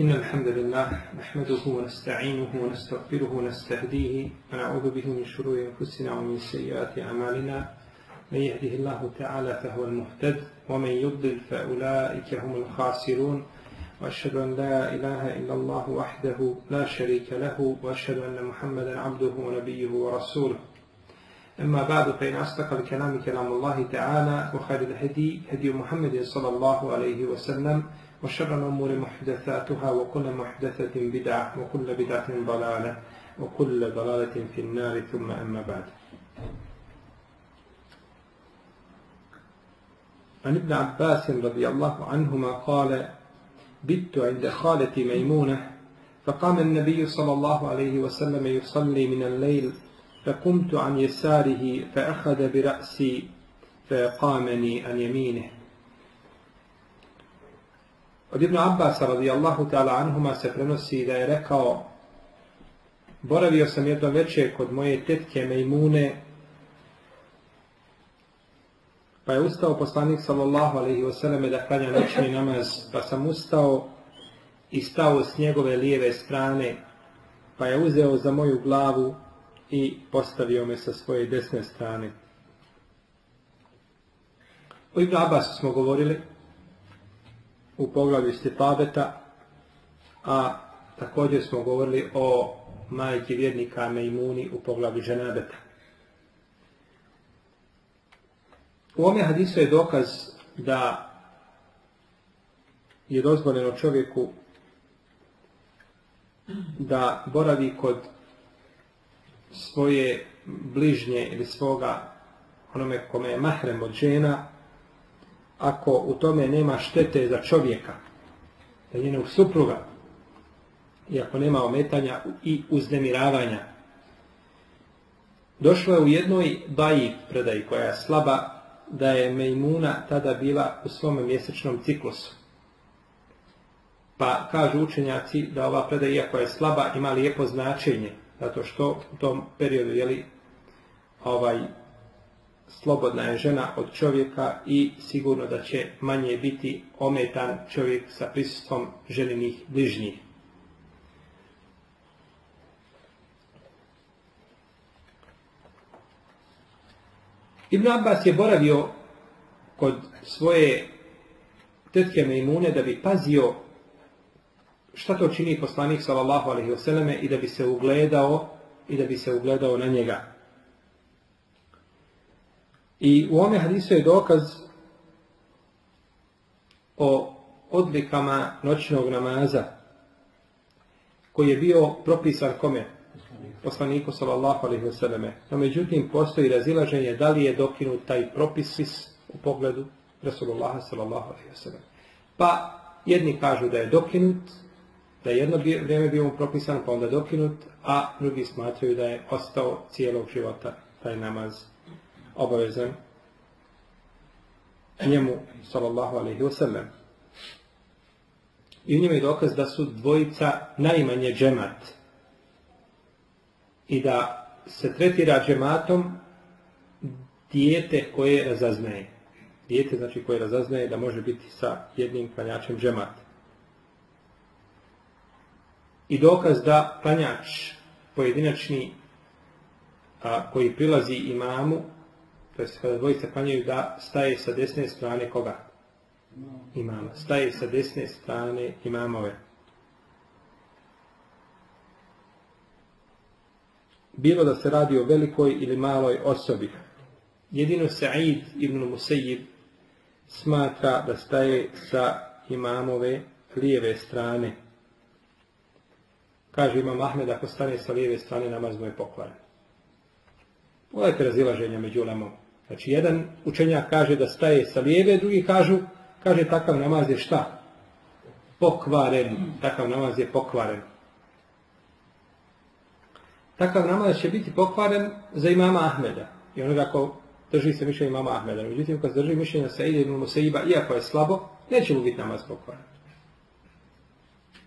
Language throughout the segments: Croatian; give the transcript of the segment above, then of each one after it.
إن الحمد لله نحمده ونستعينه ونستغفره ونستهديه ونعوذ به من شرور أنفسنا ومن سيئات أعمالنا. من يهده الله تعالى فهو المهتد ومن يضلل فأولئك هم الخاسرون. وأشهد أن لا إله إلا الله وحده لا شريك له وأشهد أن محمدا عبده ونبيه ورسوله. أما بعد فإن أصدق الكلام كلام الله تعالى وخير الهدي هدي محمد صلى الله عليه وسلم وشر الأمور محدثاتها وكل محدثة بدعة وكل بدعة ضلالة وكل ضلالة في النار ثم أما بعد. عن ابن عباس رضي الله عنهما قال بت عند خالتي ميمونة فقام النبي صلى الله عليه وسلم يصلي من الليل فقمت عن يساره فأخذ برأسي فقامني عن يمينه. Od Ibn Abbas radijallahu ta'ala anhuma se prenosi da je rekao boravio sam jedno večer kod moje tetke Mejmune pa je ustao poslanik sallallahu alaihi wasallam da klanja noćni namaz pa sam ustao i stao s njegove lijeve strane pa je uzeo za moju glavu i postavio me sa svoje desne strane. O Ibn Abbasu smo govorili u poglavlju Stipabeta, a također smo govorili o majki vjernika Mejmuni u poglavlju Ženabeta. U ovome hadisu je dokaz da je dozvoljeno čovjeku da boravi kod svoje bližnje ili svoga onome kome je mahrem od žena ako u tome nema štete za čovjeka, za njenog supruga, i ako nema ometanja i uznemiravanja. Došlo je u jednoj baji predaji koja je slaba, da je Mejmuna tada bila u svom mjesečnom ciklusu. Pa kažu učenjaci da ova predaja, iako je slaba, ima lijepo značenje, zato što u tom periodu jeli, ovaj, slobodna je žena od čovjeka i sigurno da će manje biti ometan čovjek sa prisustvom željenih bližnjih. Ibn Abbas je boravio kod svoje tetke Mejmune da bi pazio šta to čini poslanik sallallahu alejhi ve i da bi se ugledao i da bi se ugledao na njega. I u ome hadisu je dokaz o odlikama noćnog namaza koji je bio propisan kome? Poslaniku sallallahu alaihi wasallam. No međutim postoji razilaženje da li je dokinut taj propis u pogledu Rasulullah sallallahu alaihi wasallam. Pa jedni kažu da je dokinut, da je jedno vrijeme bio mu propisan pa onda dokinut, a drugi smatraju da je ostao cijelog života taj namaz obavezan njemu, sallallahu alaihi wasallam. I u njima je dokaz da su dvojica najmanje džemat. I da se tretira džematom dijete koje razaznaje. Dijete znači koje razaznaje da može biti sa jednim klanjačem džemat. I dokaz da klanjač pojedinačni a, koji prilazi imamu to jest kada dvojica klanjaju da staje sa desne strane koga? Imama. Staje sa desne strane imamove. Bilo da se radi o velikoj ili maloj osobi. Jedino Sa'id ibn Musayyib smatra da staje sa imamove lijeve strane. Kaže imam Ahmed, ako stane sa lijeve strane, namaz mu je pokvaren. Pogledajte razilaženja među ulemom. Znači, jedan učenjak kaže da staje sa lijeve, drugi kažu, kaže takav namaz je šta? Pokvaren. Takav namaz je pokvaren. Takav namaz će biti pokvaren za imama Ahmeda. I onoga ko drži se mišljenja imama Ahmeda. Međutim, kad drži mišljenja Saide ibn Musaiba, iako je slabo, neće mu biti namaz pokvaren.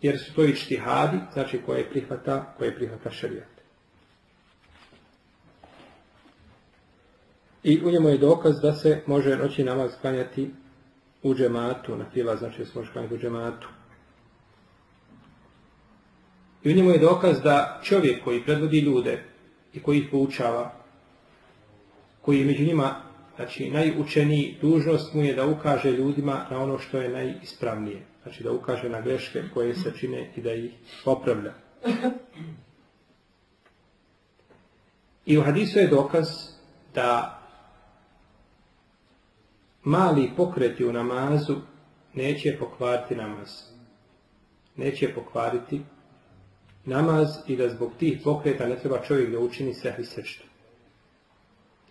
Jer su to i štihadi, znači koje prihvata, koje prihvata šarijat. I u njemu je dokaz da se može noći namaz klanjati u džematu, na fila, znači da se može klanjati u džematu. I u njemu je dokaz da čovjek koji predvodi ljude i koji ih poučava, koji je među njima znači, najučeniji, dužnost mu je da ukaže ljudima na ono što je najispravnije. Znači da ukaže na greške koje se čine i da ih popravlja. I u hadisu je dokaz da mali pokreti u namazu neće pokvariti namaz. Neće pokvariti namaz i da zbog tih pokreta ne treba čovjek da učini sehvi sečtu.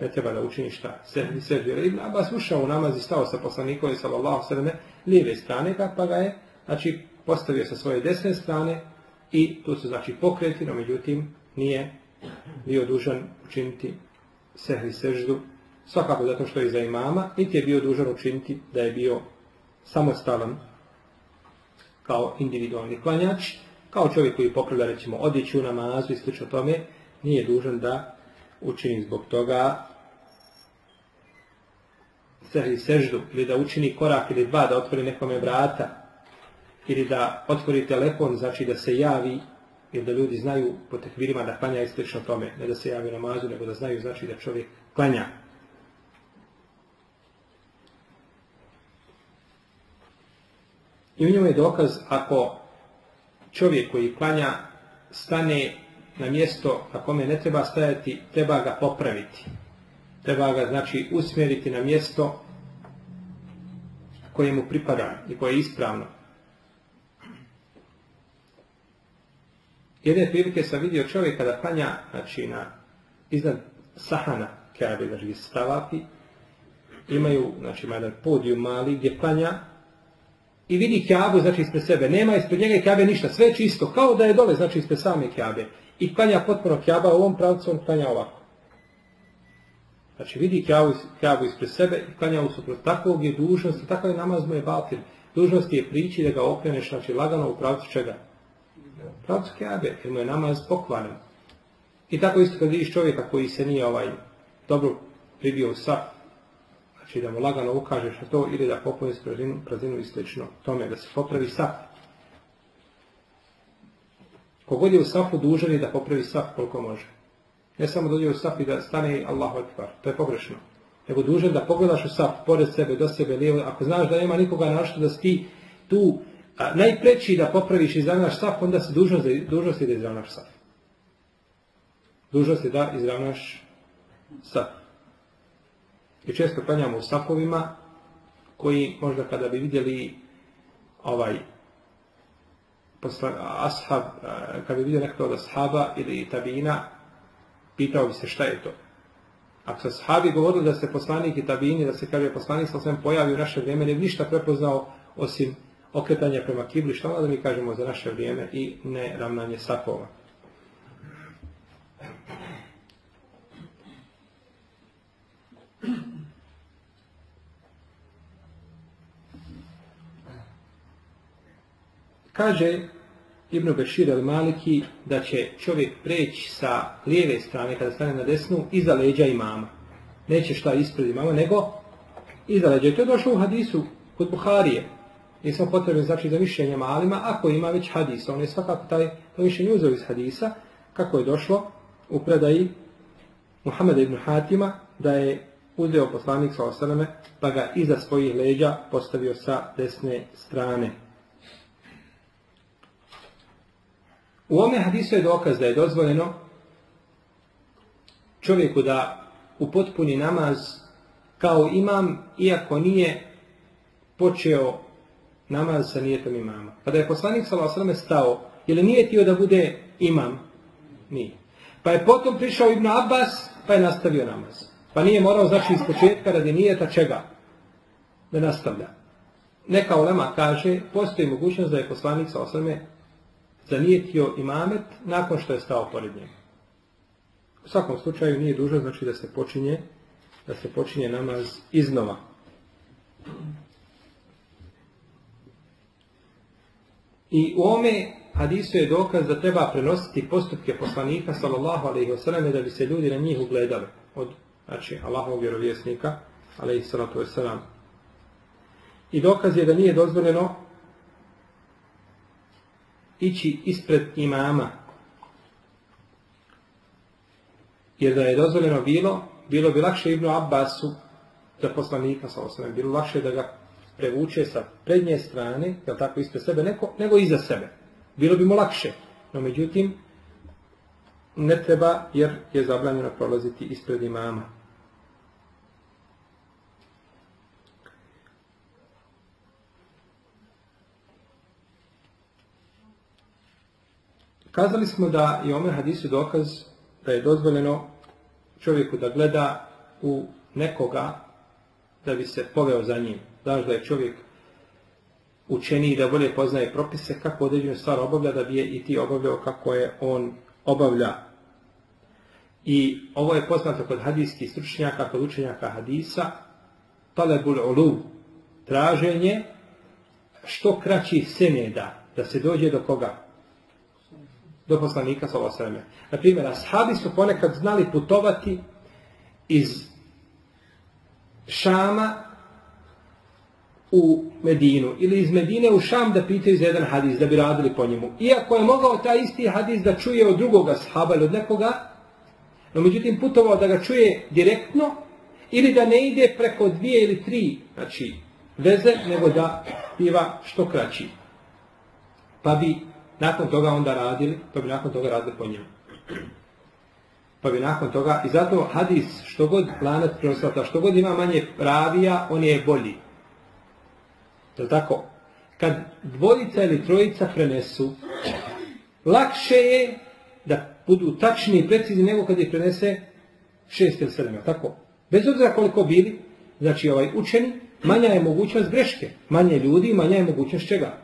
Ne treba da učini šta? Sehvi sečtu. Jer Ibn Abbas ušao u namaz i stao sa poslanikom sallallahu sallam lijeve strane, pa ga je znači, postavio sa svoje desne strane i tu su znači pokreti, no međutim nije bio dužan učiniti sehvi seždu, svakako zato što je za imama, niti je bio dužan učiniti da je bio samostalan kao individualni klanjač, kao čovjek koji popravlja recimo odjeću namazu i slično tome, nije dužan da učini zbog toga sehvi seždu ili da učini korak ili dva da otvori nekome vrata ili da otvori telefon, znači da se javi ili da ljudi znaju po tekvirima da klanja i slično tome, ne da se javi namazu, nego da znaju znači da čovjek klanja. I u njemu je dokaz ako čovjek koji klanja stane na mjesto na kome ne treba stajati, treba ga popraviti. Treba ga znači usmjeriti na mjesto koje mu pripada i koje je ispravno. Jedne prilike sam vidio čovjeka da klanja znači, na, iznad sahana Kabe, znači gdje stavapi, imaju, znači jedan podijum mali gdje klanja i vidi Kabu, znači ispred sebe. Nema ispred njega Kabe ništa, sve je čisto, kao da je dole, znači ispred same Kabe. I klanja potpuno Kaba, u ovom pravcu on klanja ovako. Znači vidi Kabu, Kabu ispred sebe i klanja usuprot. Takvog je dužnost, takav je namaz mu je batil. Dužnost je prići da ga okreneš, znači lagano u pravcu čega? pravcu Kabe, jer mu je namaz pokvaren. I tako isto kad vidiš čovjeka koji se nije ovaj dobro pribio u saf, znači da mu lagano ukažeš na to ili da popuje prazinu, prazinu i slično tome, da se popravi saf. Kogod je u safu dužan je da popravi saf koliko može. Ne samo dođe u saf i da stane Allahu Akbar, to je pogrešno. Nego dužan da pogledaš u saf, pored sebe, do sebe, lijevo, ako znaš da nema nikoga našto da si tu a najpreći da popraviš i izravnaš saf, onda se dužnost, dužnost da izravnaš saf. Dužnost je da izravnaš saf. I često klanjamo u safovima koji možda kada bi vidjeli ovaj ashab, kada bi vidio nekako od ashaba ili tabina, pitao bi se šta je to. Ako se ashabi govorili da se poslanik i tabini, da se kaže poslanik sa svem pojavi u naše vrijeme, ne bi ništa prepoznao osim okretanje prema kibli, što da mi kažemo za naše vrijeme i ne ravnanje safova. Kaže Ibn Bešir el Maliki da će čovjek preći sa lijeve strane kada stane na desnu iza leđa imama. Neće šta ispred imama, nego iza leđa. I to je došlo u hadisu kod Buharije. Nismo potrebni znači za mišljenje malima, ako ima već hadis, on je svakako taj to mišljenje uzeo iz hadisa, kako je došlo u predaji Muhammeda ibn Hatima, da je uzeo poslanik sa osaleme, pa ga iza svojih leđa postavio sa desne strane. U ome hadisu je dokaz da je dozvoljeno čovjeku da upotpuni namaz kao imam, iako nije počeo namaz sa nijetom imama. Pa da je poslanik s.a.v. stao, je li nije tio da bude imam? Nije. Pa je potom prišao Ibn Abbas, pa je nastavio namaz. Pa nije morao znači iz početka radi nijeta čega? Da nastavlja. Neka ulema kaže, postoji mogućnost da je poslanik s.a.v. zanijetio imamet nakon što je stao pored njega. U svakom slučaju nije dužo znači da se počinje da se počinje namaz iznova. I u ome hadisu je dokaz da treba prenositi postupke poslanika sallallahu alejhi ve sellem da bi se ljudi na njih ugledali od znači Allahovog vjerovjesnika alejhi salatu vesselam. I dokaz je da nije dozvoljeno ići ispred imama. Jer da je dozvoljeno bilo, bilo bi lakše Ibnu Abbasu za poslanika sa osnovim. Bilo lakše da ga prevuče sa prednje strane, jel tako, ispred sebe neko, nego iza sebe. Bilo bi mu lakše. No međutim, ne treba jer je zabranjeno prolaziti ispred imama. Kazali smo da je ome hadisu dokaz da je dozvoljeno čovjeku da gleda u nekoga da bi se poveo za njim. Znaš da je čovjek učeniji da bolje poznaje propise kako određenu stvar obavlja da bi je i ti obavljao kako je on obavlja. I ovo je poznato kod hadijskih stručnjaka, kod učenjaka hadisa, talebul ulu, traženje što kraći seneda, da se dođe do koga? Do poslanika sa osreme. Na primjer, ashabi su ponekad znali putovati iz Šama u Medinu ili iz Medine u Šam da pitaju za jedan hadis, da bi radili po njemu. Iako je mogao taj isti hadis da čuje od drugoga sahaba ili od nekoga, no međutim putovao da ga čuje direktno ili da ne ide preko dvije ili tri znači, veze, nego da biva što kraći. Pa bi nakon toga onda radili, pa bi nakon toga radili po njemu. Pa bi nakon toga, i zato hadis, što god lanac prenosata, što god ima manje pravija, on je bolji. Je tako? Kad dvojica ili trojica prenesu, lakše je da budu tačni i precizni nego kad ih prenese šest ili sedam. Tako? Bez obzira koliko bili, znači ovaj učeni, manja je mogućnost greške. Manje ljudi, manja je mogućnost čega?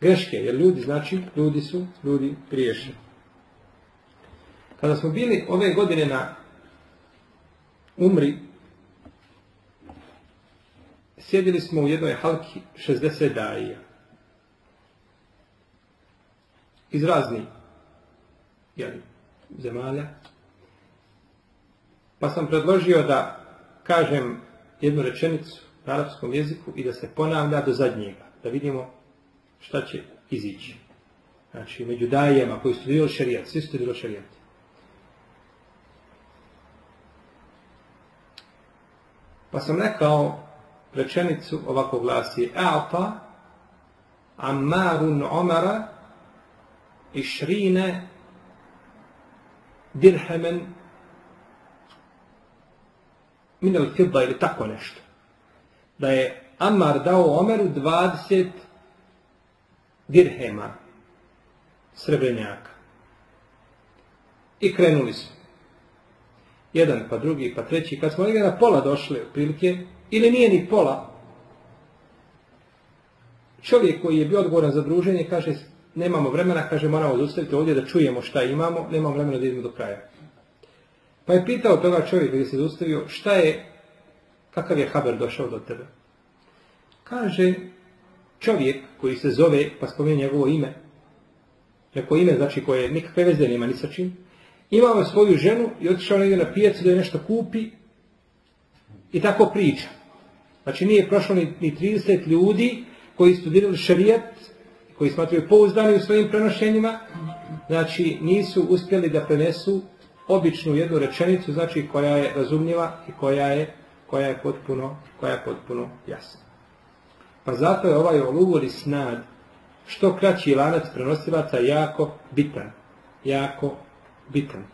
Greške, jer ljudi, znači, ljudi su, ljudi griješni. Kada smo bili ove godine na umri, sjedili smo u jednoj halki 60 daija. Iz raznih jeli, zemalja. Pa sam predložio da kažem jednu rečenicu na arapskom jeziku i da se ponavlja do zadnjega. Da vidimo šta će izići. Znači, među dajema koji studirali šarijat, svi studirali šarijat. Pa sam rekao rečenicu ovako glasi A'ta Ammarun Omara Išrine dirhemen min al fidda ili tako nešto. Da je Ammar dao Omeru 20 dirhema srebrenjaka. I krenuli su. Jedan, pa drugi, pa treći. Kad smo negdje na pola došli, prilike, ili nije ni pola, čovjek koji je bio odgovoran za druženje kaže, nemamo vremena, kaže, moramo zaustaviti ovdje da čujemo šta imamo, nemamo vremena da idemo do kraja. Pa je pitao toga čovjeka gdje se zaustavio, šta je, kakav je haber došao do tebe? Kaže, čovjek koji se zove, pa spominje njegovo ime, neko ime, znači koje nikakve veze nema ni sa čim, imao je svoju ženu i otišao negdje na pijacu da je nešto kupi i tako priča. Znači nije prošlo ni, ni 30 ljudi koji studirali šarijat, koji smatraju pouzdani u svojim prenošenjima, znači nisu uspjeli da prenesu običnu jednu rečenicu, znači koja je razumljiva i koja je, koja je potpuno, koja je potpuno jasna. Pa zato je ovaj oluvor i snad što kraći lanac prenosilaca jako bitan. Jako bitan.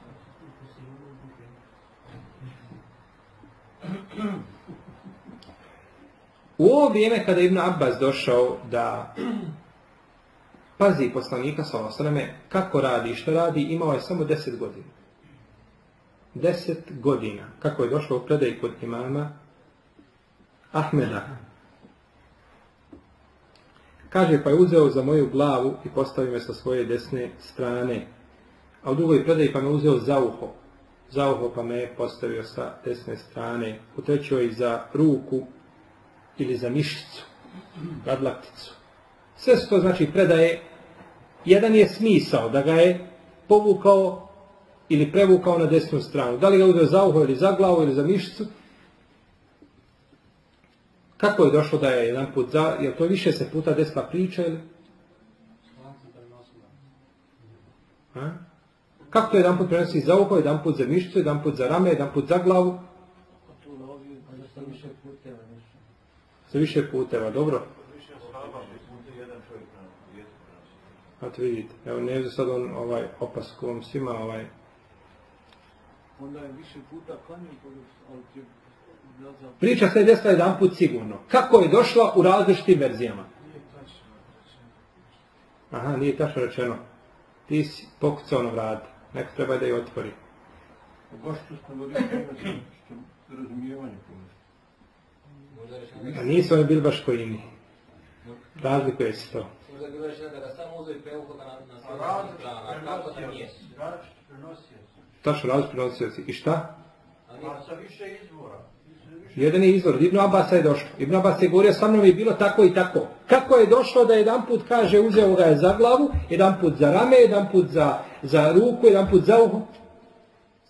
U ovo vrijeme kada je Ibn Abbas došao da pazi poslanika sa osrame kako radi i što radi, imao je samo deset godina. Deset godina. Kako je došao u predaj kod imama Ahmeda. Kaže, pa je uzeo za moju glavu i postavio me sa svoje desne strane. A u drugoj predaj pa me uzeo za uho. Za uho pa me postavio sa desne strane. U trećoj za ruku ili za mišicu, radlakticu. Sve su to znači predaje, jedan je smisao da ga je povukao ili prevukao na desnu stranu. Da li ga uzeo za uho ili za glavu ili za mišicu, kako je došlo da je jedan put za, jer to više se puta desila priča ili? A? Kako to jedan put prenosi za uho, jedan put za mišicu, jedan put za rame, jedan put za glavu? Sa više puteva dobro? A to vidite, evo ne sad on ovaj opasku vam svima ovaj, Onda je više puta klanio, ali je. Priča se desila jedan put sigurno. Kako je došla u različitim verzijama? Aha, nije tačno rečeno. Ti si pokucao na vrata. Neko treba da je otvori. A nisu oni bili baš koji mi. Razlikuje se to. Možda je bilo rečeno da ga samo uzeo i prevuko ga na, na A svoju stranu, a kako da nije? Tačno različiti prenosioci. I šta? A sa više izvora. Jedan je izvor. Ibn Abbas je došlo. Ibn Abbas je govorio sa mnom je bilo tako i tako. Kako je došlo da jedan put kaže uzeo ga je za glavu, jedan put za rame, jedan put za, za ruku, jedan put za uho.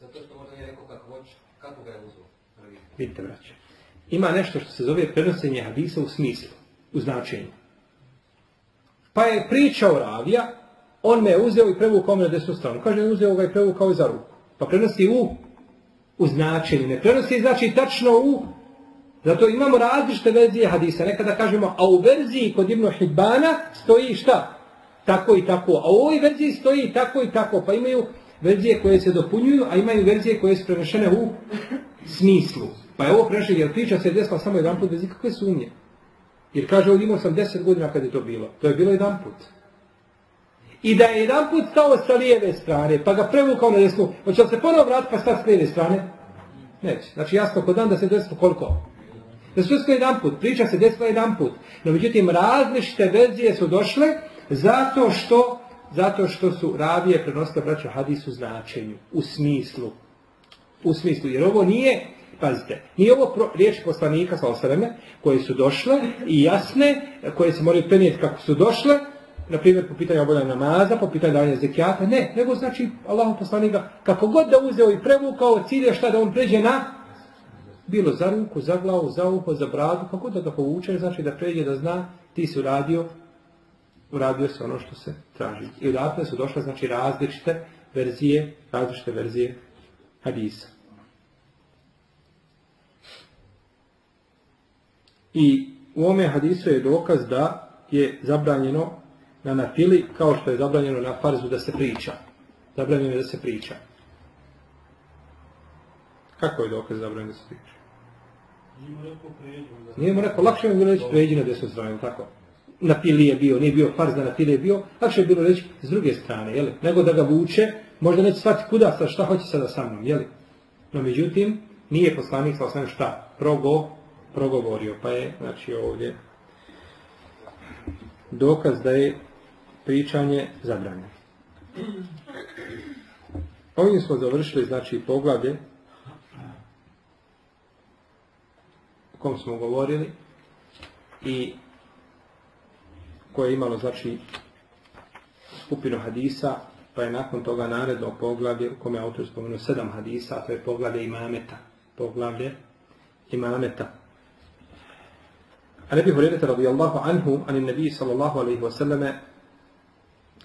zato što možda nije rekao kako hoće, kako ga je uzeo. Vidite, braće. Ima nešto što se zove prenosenje hadisa u smislu, u značenju. Pa je pričao ravija, on me je uzeo i prevukao me na desnu stranu. Kaže, uzeo ga i prevukao i za ruku. Pa prenosi u, u značenju. Ne prenosi znači tačno u... Zato imamo različite verzije hadisa. Nekada kažemo, a u verziji kod Ibn Hibana stoji šta? Tako i tako. A u ovoj verziji stoji tako i tako. Pa imaju verzije koje se dopunjuju, a imaju verzije koje su prenešene u smislu. Pa je ovo prešlo, jer priča se desila samo jedan put bez ikakve sumnje. Jer kaže, ovdje imao sam deset godina kad je to bilo. To je bilo jedan put. I da je jedan put stao sa lijeve strane, pa ga prevukao na desnu, hoće li se ponovo vratiti pa stati s lijeve strane? Neće. Znači jasno kod dan da se desilo koliko? Da se desilo jedan put, priča se desila jedan put. No međutim, različite verzije su došle zato što zato što su ravije prenosile braća hadis u značenju, u smislu. U smislu, jer ovo nije, pazite, nije ovo pro, riječ poslanika sa osreme, koje su došle i jasne, koje se moraju prenijeti kako su došle, na primjer po pitanju obavljanja namaza, po pitanju davanja zekijata, ne, nego znači Allahu poslanika kako god da uzeo i prevukao cilj je šta da on pređe na bilo za ruku, za glavu, za uho, za bradu, kako god da ga povuče, znači da pređe da zna ti si uradio uradio se ono što se traži. I odatle su došle znači različite verzije, različite verzije hadisa. I u ome hadisu je dokaz da je zabranjeno na nafili kao što je zabranjeno na farzu da se priča. Zabranjeno je da se priča. Kako je dokaz zabranjeno da se priča? Nije mu rekao lakše je bilo reći pređi na desnu stranu, tako? Na pili je bio, nije bio farz da na pili je bio, lakše je bilo reći s druge strane, jeli? Nego da ga vuče, možda neće shvatiti kuda, sad šta hoće sada sa mnom, jeli? No međutim, nije poslanik sa osnovim šta? Progo, progovorio, pa je, znači ovdje, dokaz da je pričanje zabranjeno. Ovim smo završili, znači, poglavlje o kom smo govorili i koje je imalo, znači, skupinu hadisa, pa je nakon toga naredno poglavlje u kome je autor spomenuo sedam hadisa, a to je poglavlje imameta. Poglavlje imameta. A ne bih radijallahu anhu, ani nabiji sallallahu alaihi wasallame,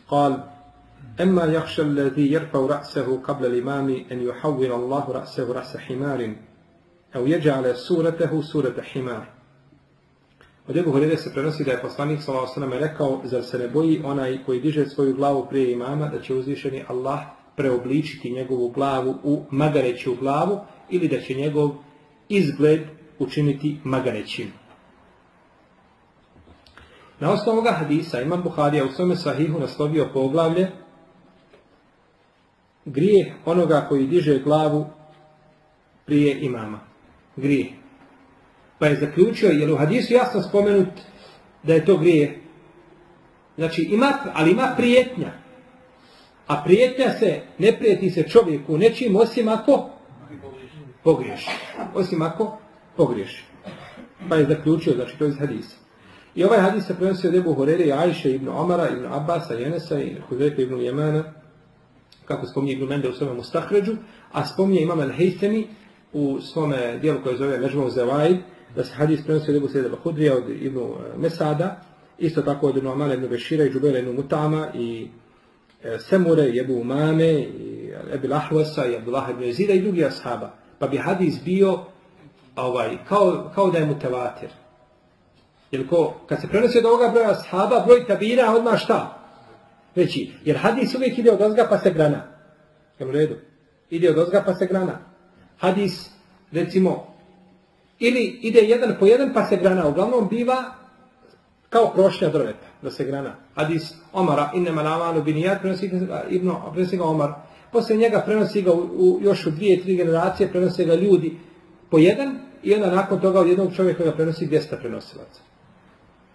قال اما يخشى الذي يرفع راسه قبل الامام ان يحول الله راسه راس حمار او يجعل صورته صوره حمار Od Ebu Horede se prenosi da je poslanik s.a.v. rekao, zar se ne boji onaj koji diže svoju glavu prije imama, da će uzvišeni Allah preobličiti njegovu glavu u magareću glavu ili da će njegov izgled učiniti magarećim. Na osnovu ovoga hadisa Imam Buharija u svome sahihu naslovio poglavlje grijeh onoga koji diže glavu prije imama. Grijeh. Pa je zaključio, jer u hadisu jasno spomenut da je to grijeh. Znači, ima, ali ima prijetnja. A prijetnja se, ne prijeti se čovjeku nečim osim ako pogriješi. Osim ako pogriješi. Pa je zaključio, znači to iz hadisa. I ovaj hadis se prenosi od Ebu Horere i Ajše ibn Omara, ibn Abasa, Jenesa i Huzrefa ibn Jemana, kako spominje ibn Mende u svome Mustahređu, a spominje imam al-Hejtemi u svome dijelu koje zove Mežmov Zevaid, da se hadis prenosi od Ebu Sejda Bahudrija, od ibn Mesada, isto tako od ibn Omara ibn Bešira i Džubela ibn Mutama i e, Semure, i Ebu Umame, i Ebu Lahvasa, i Abdullah ibn Jezida i drugi ashaba. Pa bi hadis bio ovaj, kao, kao da je mutevatir. Jer ko, kad se prenosi od ovoga broja ashaba, broj tabina odmah šta? Veći. Jer hadis uvijek ide od ozga pa se grana. Jel u redu? Ide od ozga pa se grana. Hadis, recimo, ili ide jedan po jedan pa se grana. Uglavnom biva kao krošnja drveta, da se grana. Hadis Omara, innema lamanu binijat, prenosi ga Ibn, prenosi ga Omar. Poslije njega prenosi ga u, u, još u dvije, tri generacije, prenosi ga ljudi po jedan i onda nakon toga od jednog čovjeka ga prenosi 200 prenosilaca.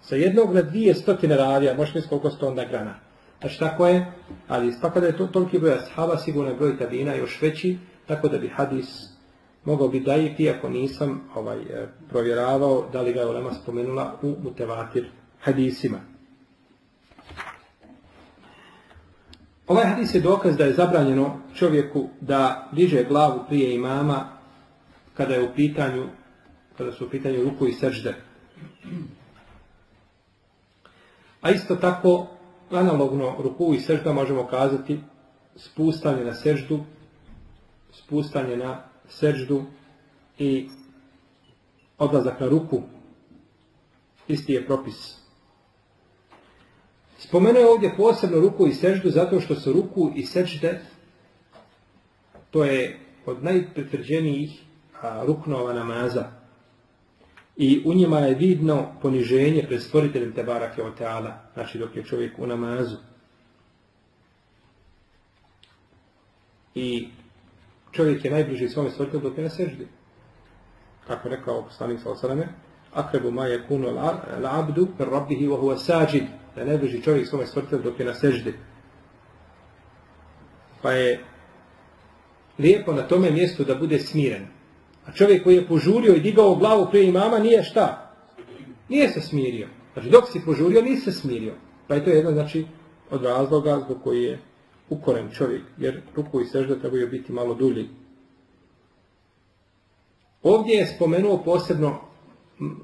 Sa jednog na dvije stotine ravija, možeš misliti koliko sto onda grana. Znači tako je hadis. Pa kada je to, toliki broj ashaba, sigurno je broj tabina još veći, tako da bi hadis mogao biti dajif, iako nisam ovaj, e, provjeravao da li ga je Olema spomenula u mutevatir hadisima. Ovaj hadis je dokaz da je zabranjeno čovjeku da diže glavu prije imama kada je u pitanju kada su u pitanju ruku i sržde. A isto tako, analogno ruku i sežda možemo kazati spustanje na seždu, spustanje na seždu i odlazak na ruku. Isti je propis. Spomenuo je ovdje posebno ruku i seždu zato što su ruku i sežde to je od najpretvrđenijih ruknova namaza. I u njima je vidno poniženje pred stvoriteljem Tebarake o Teala, znači dok je čovjek u namazu. I čovjek je najbliži svome stvoritelju dok je na seždi. Kako rekao poslanik sa osaleme, akrebu ma je kunu l'abdu per rabbihi wa huwa sađid, da je najbliži čovjek svome stvoritelju dok je na seždi. Pa je lijepo na tome mjestu da bude smiren. A čovjek koji je požurio i digao glavu prije imama nije šta? Nije se smirio. Znači dok si požurio nisi se smirio. Pa je to jedan znači od razloga zbog koji je ukoren čovjek. Jer ruku i sežda trebaju biti malo dulji. Ovdje je spomenuo posebno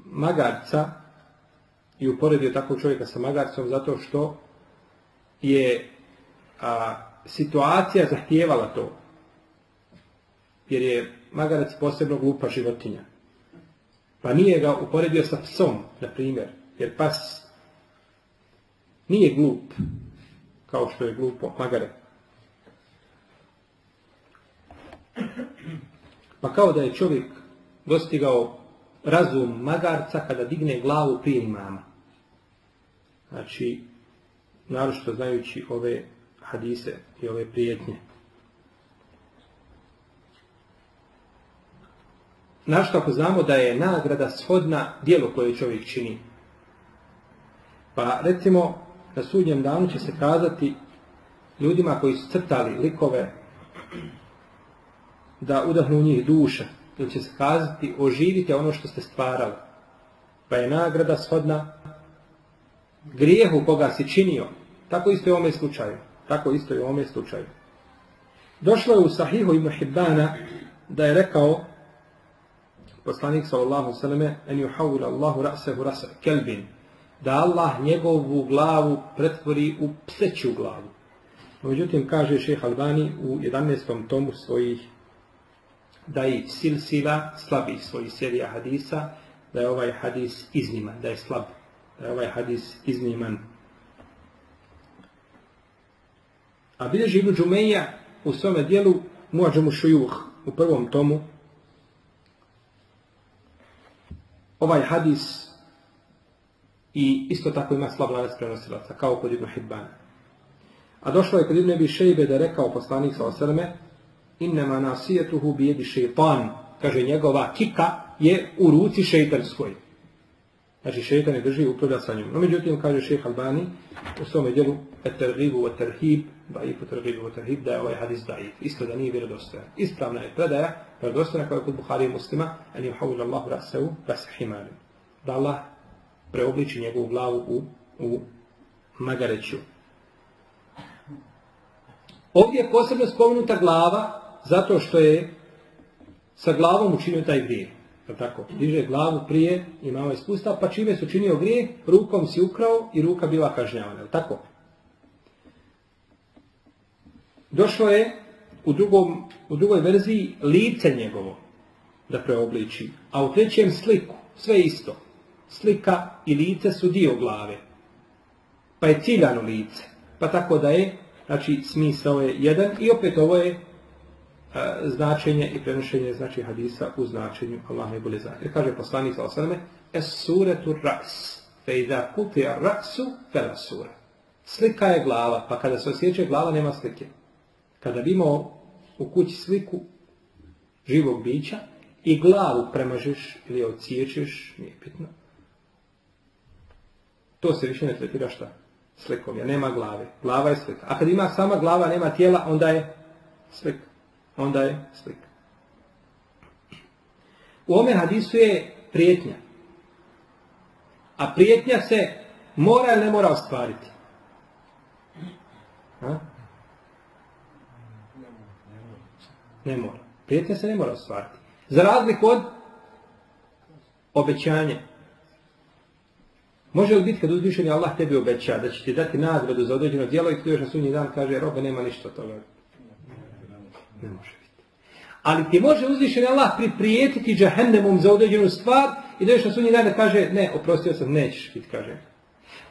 magarca i uporedio takvog čovjeka sa magarcom zato što je a, situacija zahtijevala to. Jer je magarac posebno glupa životinja. Pa nije ga uporedio sa psom, na primjer, jer pas nije glup, kao što je glupo magare. Pa kao da je čovjek dostigao razum magarca kada digne glavu prije imama. Znači, naročito znajući ove hadise i ove prijetnje. Našto ako znamo da je nagrada shodna dijelo koje čovjek čini. Pa recimo na sudnjem danu će se kazati ljudima koji su crtali likove da udahnu u njih duša. Ili će se kazati oživite ono što ste stvarali. Pa je nagrada shodna grijehu koga si činio. Tako isto je u ovome slučaju. Tako isto je u ovome slučaju. Došlo je u Sahihu ibn Hibbana da je rekao poslanik sallallahu sallame en yuhawil Allahu ra'sehu ra'sa kelbin da Allah njegovu glavu pretvori u pseću glavu. Međutim, kaže šeheh Albani u 11. tomu svojih da je silsila slabih svojih serija hadisa, da je ovaj hadis izniman, da je slab, da je ovaj hadis izniman. A bilježi Ibn Džumeja u svome dijelu Muadžamu Šujuh u prvom tomu ovaj hadis i isto tako ima slab lanac prenosilaca, kao kod Ibn Hidbana. A došlo je kod Ibn Ebi Šejbe da rekao poslanik sa osrme, innema nasijetuhu bijedi šeitan, kaže njegova kika je u ruci šeitanskoj. Znači šeitan je drži i upravlja sa njom. No međutim, kaže šejh Albani u svome dijelu terhib, daifu tergibu wa terhib, da je ovaj hadis daif. Isto da nije vjerodostojan. Ispravna je predaja, vjerodostojna kao je kod Buhari i muslima, en je uhavila Allahu rasehu, ras himarim. Da Allah preobliči njegovu glavu u, u magareću. Ovdje je posebno spomenuta glava zato što je sa glavom učinio taj grijeh. Tako, diže glavu prije i malo ispusta, pa čime su činio grijeh, rukom si ukrao i ruka bila kažnjavana. Tako? Došlo je u, drugom, u drugoj verziji lice njegovo da preobliči, a u trećem sliku, sve isto. Slika i lice su dio glave. Pa je ciljano lice. Pa tako da je, znači smisao je jedan i opet ovo je a, značenje i prenošenje znači hadisa u značenju Allah ne bude Jer kaže poslanik sa osaname, es suretu ras, fe idha kutija rasu, fela sura. Slika je glava, pa kada se osjeća glava nema slike. Kada bi imao u kući sliku živog bića i glavu premažeš ili odsiječeš, nije pitno, to se više ne tretira šta? Slikom, jer nema glave. Glava je slika. A kad ima sama glava, nema tijela, onda je slika. Onda je slika. U ome hadisu je prijetnja. A prijetnja se mora ili ne mora ostvariti? A? Ne mora. Prijetnja se ne mora ostvariti. Za razliku od obećanja. Može li biti kad uzvišeni Allah tebi obeća da će ti dati nagradu za određeno djelo i ti još na sunji dan kaže robe nema ništa toga. Ne može biti. Ali ti može uzvišeni Allah priprijetiti džahendemom za određenu stvar i da još na sunji dan da kaže ne, oprostio sam, nećeš biti, kaže.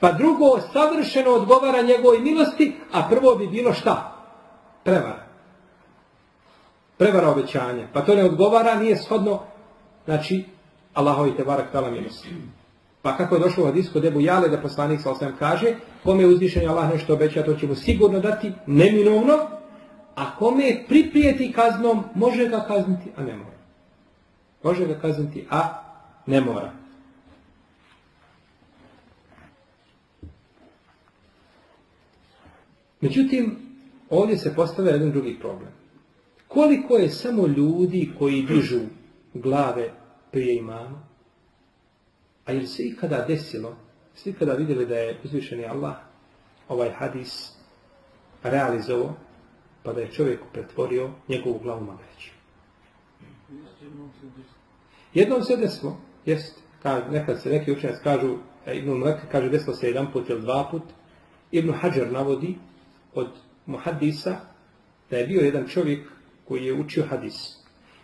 Pa drugo, savršeno odgovara njegovoj milosti, a prvo bi bilo šta? Prevara. Prevara obećanja. Pa to ne odgovara, nije shodno, znači, Allahovi te barak tala milosti. Pa kako je došlo u hadisku debu Jale da poslanik sa osam kaže, kome je uzvišen Allah nešto obeća, to će mu sigurno dati, neminovno, a kome priprijeti kaznom, može ga kazniti, a ne mora. Može ga kazniti, a ne mora. Međutim, ovdje se postavlja jedan drugi problem. Koliko je samo ljudi koji dižu glave prije imama? A je se ikada desilo, svi kada vidjeli da je uzvišeni Allah ovaj hadis realizovao, pa da je čovjek pretvorio njegovu glavu magareću. Jednom se desilo, jest, nekad se neki učenjac kažu, e, Ibn Mleka kaže desilo se jedan put ili dva put, Ibn Hajar navodi od muhadisa da je bio jedan čovjek koji je učio hadis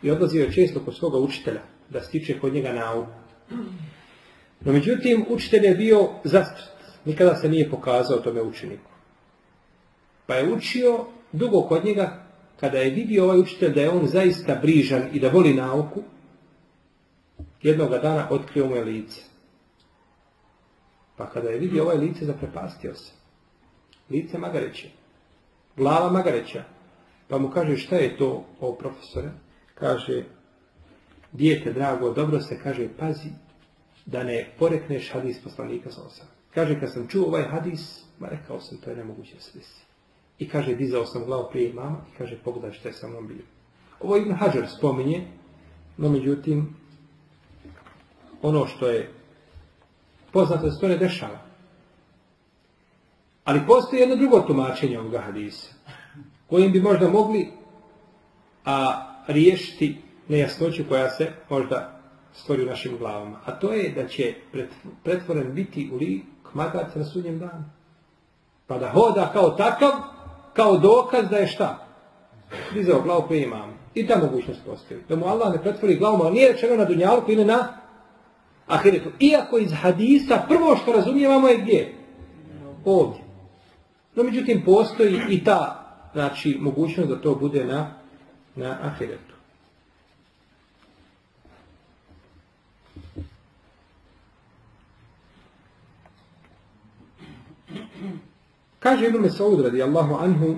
i odlazio je često kod svoga učitelja da stiče kod njega nauku. No međutim, učitelj je bio zastrt. Nikada se nije pokazao tome učeniku. Pa je učio dugo kod njega, kada je vidio ovaj učitelj da je on zaista brižan i da voli nauku, jednoga dana otkrio mu je lice. Pa kada je vidio ovaj lice, zaprepastio se. Lice Magareća. Glava Magareća. Pa mu kaže šta je to, o profesore? Kaže, dijete drago, dobro se kaže, pazi, da ne porekneš hadis poslanika sa osam. Kaže, kad sam čuo ovaj hadis, ma rekao sam, to je nemoguće se. I kaže, dizao sam glavu prije imama i kaže, pogledaj što je sa mnom bilo. Ovo Ibn Hajar spominje, no međutim, ono što je poznato da se to ne dešava. Ali postoji jedno drugo tumačenje ovoga hadisa, kojim bi možda mogli a, riješiti nejasnoću koja se možda stvori u našim glavama. A to je da će pretvoren biti u lik magarca na sudnjem danu. Pa da hoda kao takav, kao dokaz da je šta? Dizao glavu prije imam. I ta mogućnost postoji. Da mu Allah ne pretvori glavom, ali nije rečeno na dunjalku ili na ahiretu. Iako iz hadisa prvo što razumijevamo je gdje? Ovdje. No međutim postoji i ta znači, mogućnost da to bude na, na ahiretu. Kaže Ibn Mesaud radi Allahu anhu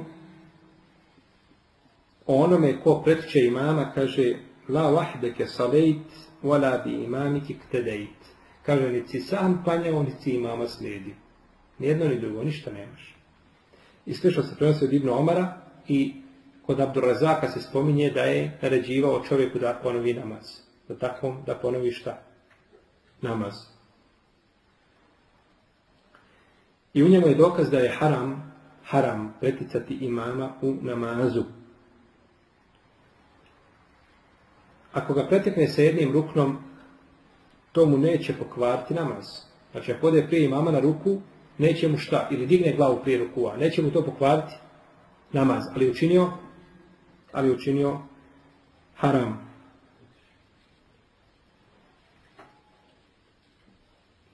o onome ko pretiče imama, kaže La wahdeke salejt, wala bi imamiki ktedejt. Kaže, ni si sam panjao, ni si imama slijedi. Nijedno ni drugo, ništa nemaš. I sve se prenosi od Ibn Omara i kod Abdurazaka se spominje da je naređivao čovjeku da ponovi namaz. Da takvom da ponovi šta? Namaz. I u njemu je dokaz da je haram, haram preticati imama u namazu. Ako ga pretekne sa jednim ruknom, to mu neće pokvariti namaz. Znači, ako ode prije imama na ruku, neće mu šta, ili digne glavu prije rukua, neće mu to pokvariti namaz, ali je učinio, ali je učinio haram.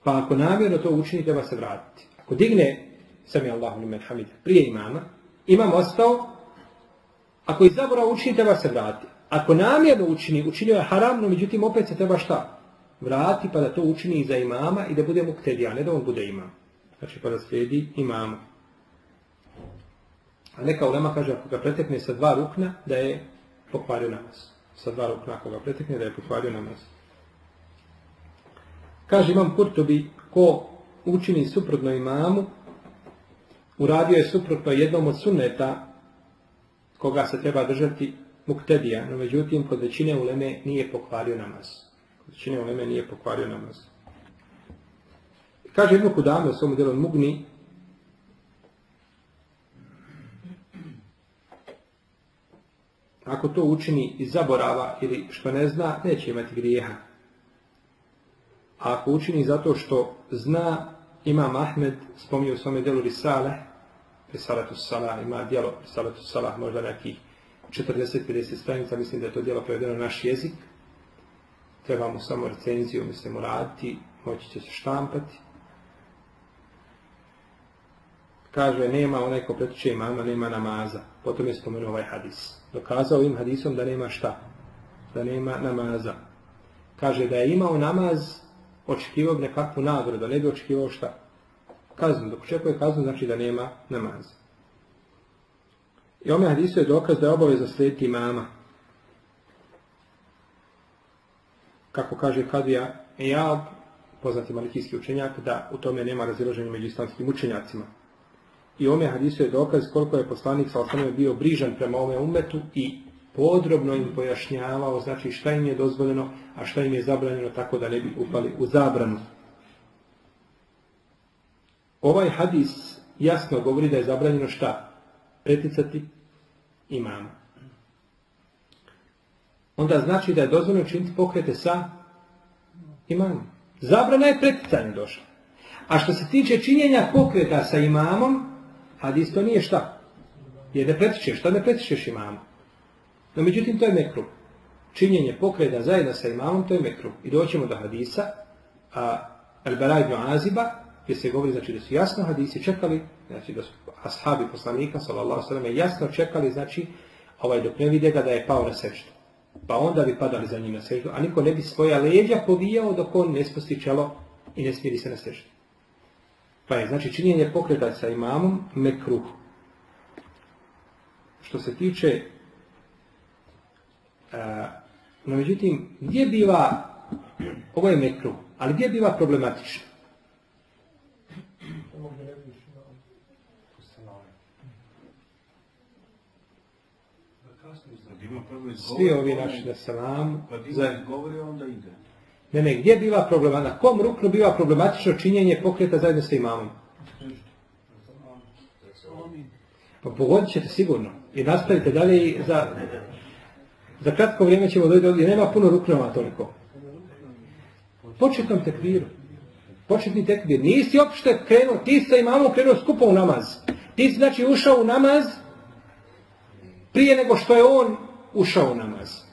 Pa ako namjerno to učini, treba se vratiti. Ako digne sami Allahu limen hamid prije imama, imam ostao, ako iz zabora učini, treba se vratiti. Ako namjerno učini, učinio je haram, no međutim opet se treba šta? Vrati pa da to učini za imama i da bude muktedi, a ne da on bude imam. Znači pa da slijedi imama. A neka ulema kaže ako ga pretekne sa dva rukna da je pokvario namaz. Sa dva rukna ako ga pretekne da je pokvario namaz. Kaže imam Kurtobi ko učini suprotno imamu, uradio je suprotno jednom od sunneta koga se treba držati muktedija, no međutim kod većine uleme nije pokvario namaz. Kod većine uleme nije pokvario namaz. Kaže jednu kudame u svom delu Mugni, ako to učini iz zaborava ili što ne zna, neće imati grijeha. A ako učini zato što zna, ima Ahmed, spominje u svome delu Risale, Risalatu Salah, ima dijelo Risalatu Salah, možda nekih 40-50 stranica, mislim da je to djelo prevedeno na naš jezik. Trebamo samo recenziju, mislim, uraditi, moći će se štampati. Kaže, nema onaj ko pretiče imama, nema namaza. Potom je spomenuo ovaj hadis. Dokazao im hadisom da nema šta? Da nema namaza. Kaže, da je imao namaz, očekivao bi nekakvu nagradu, ne bi očekivao šta? Kaznu. Dok očekuje kaznu, znači da nema namaza. I ome hadisu je dokaz da je obavezno slijediti imama. Kako kaže Kadija Ejab, poznati malikijski učenjak, da u tome nema razilaženja među islamskim učenjacima. I ome hadisu je dokaz koliko je poslanik sa osnovima bio brižan prema ome umetu i podrobno im pojašnjavao, znači šta im je dozvoljeno, a šta im je zabranjeno, tako da ne bi upali u zabranu. Ovaj hadis jasno govori da je zabranjeno šta? preticati imama. Onda znači da je dozvoljeno činiti pokrete sa imamom. Zabrana je preticanje došla. A što se tiče činjenja pokreta sa imamom, hadis to nije šta? Jer ne pretičeš, šta ne pretičeš imamom? No međutim to je mekru. Činjenje pokreta zajedno sa imamom, to je mekru. I doćemo do hadisa, a Al-Bara ibn Aziba, gdje se govori znači, da su jasno hadisi čekali, znači da su ashabi poslanika, sallallahu sallam, jasno čekali, znači, ovaj, dok ne vide ga da je pao na seždu. Pa onda bi padali za njim na seždu, a niko ne bi svoja leđa povijao dok on ne spusti čelo i ne smiri se na. Pa je, znači, činjenje pokreta sa imamom mekruh. Što se tiče, a, no međutim, gdje biva, ovo je mekruh, ali gdje biva problematično? Svi ovi naši da salam... Kad govori, onda ide. Ne, ne, gdje biva problema? Na kom ruknu biva problematično činjenje pokreta zajedno sa imamom? Pa pogodit ćete sigurno. I nastavite dalje i za... Za kratko vrijeme ćemo dojde ovdje. Nema puno ruknova toliko. Početnom tekviru. Početni tekvir. Nisi opšte krenuo, ti sa imamom krenuo skupo u namaz. Ti si znači ušao u namaz prije nego što je on ušao u namaz.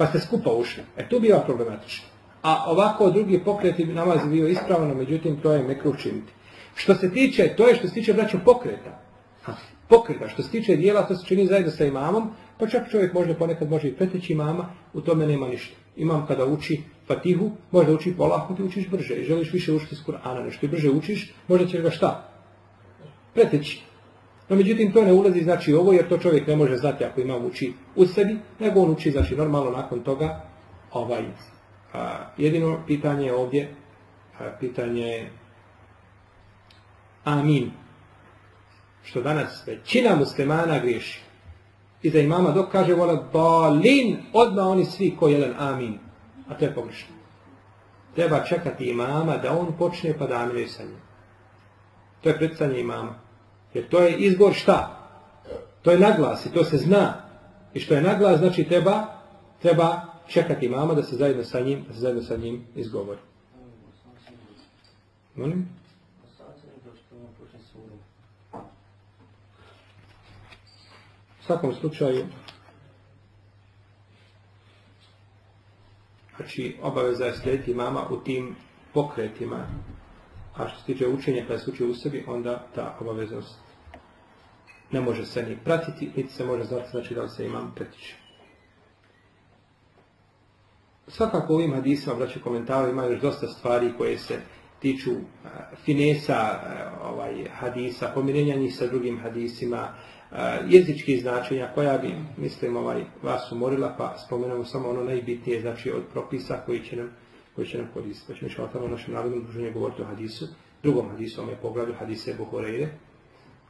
Pa ste skupa ušli. E tu biva problematično. A ovako drugi pokreti namaz bio ispravno, međutim to je mekruh činiti. Što se tiče, to je što se tiče braću pokreta. Pokreta, što se tiče dijela, to se čini zajedno sa imamom, pa čak čovjek možda ponekad može i preteći imama, u tome nema ništa. Imam kada uči Fatihu, možda uči polako, ti učiš brže i želiš više učiti s Kur'ana, nešto i brže učiš, možda ćeš ga šta? Preteći. No međutim to ne ulazi znači ovo jer to čovjek ne može znati ako ima uči u sebi, nego on uči znači normalno nakon toga ovaj a, jedino pitanje je ovdje a, pitanje je amin. Što danas većina muslimana griješi. I da imama dok kaže vola balin odmah oni svi ko jedan amin a to je pogrešno. Treba čekati imama da on počne pa da aminuje sa njim. To je predstavljanje imama Jer to je izbor šta? To je naglas i to se zna. I što je naglas, znači treba, treba čekati mama da se zajedno sa njim, da se zajedno sa njim izgovori. Molim? svakom slučaju, znači obaveza je slijediti mama u tim pokretima, a što se tiče učenja kada se uči u sebi, onda ta obaveznost ne može se ni pratiti, niti se može znati znači da li se imam pretiče. Svakako ovim hadisima, braće komentaru, ima još dosta stvari koje se tiču a, finesa a, ovaj, hadisa, pomirenja njih sa drugim hadisima, a, jezičkih značenja koja bi, mislim, ovaj, vas umorila, pa spomenemo samo ono najbitnije, znači od propisa koji će nam, koji će nam koristiti. Pa ćemo išao tamo u našem narodnom druženju govoriti o hadisu, drugom hadisu, ome poglavlju, hadise Buhoreire,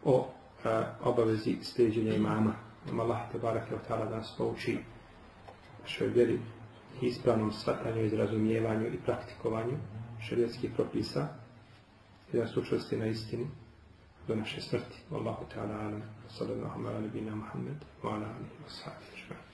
o a, obavezi slijedženja imama. Ima Allah te barake od tada da nas pouči našoj vjeri ispravnom shvatanju, izrazumijevanju i praktikovanju šarijetskih propisa i da učvrsti na istini do naše smrti. Wallahu ta'ala alam. Sallallahu ala nabina Muhammed wa ala alihi wa sahbihi.